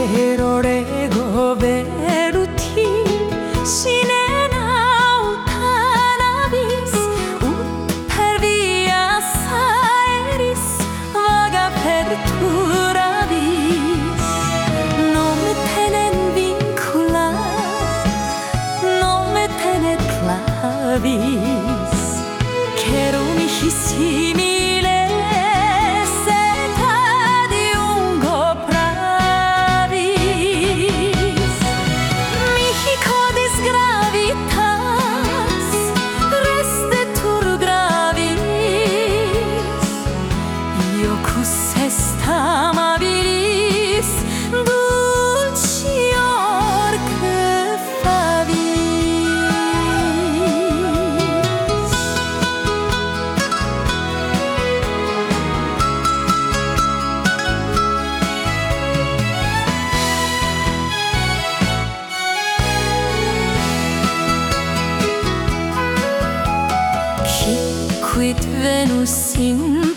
Erore goberuti Shinenau cannabis Uttervia saeris Vaga per Non me tenen vincula Non me tenen clavis. Mi hissimi With venus in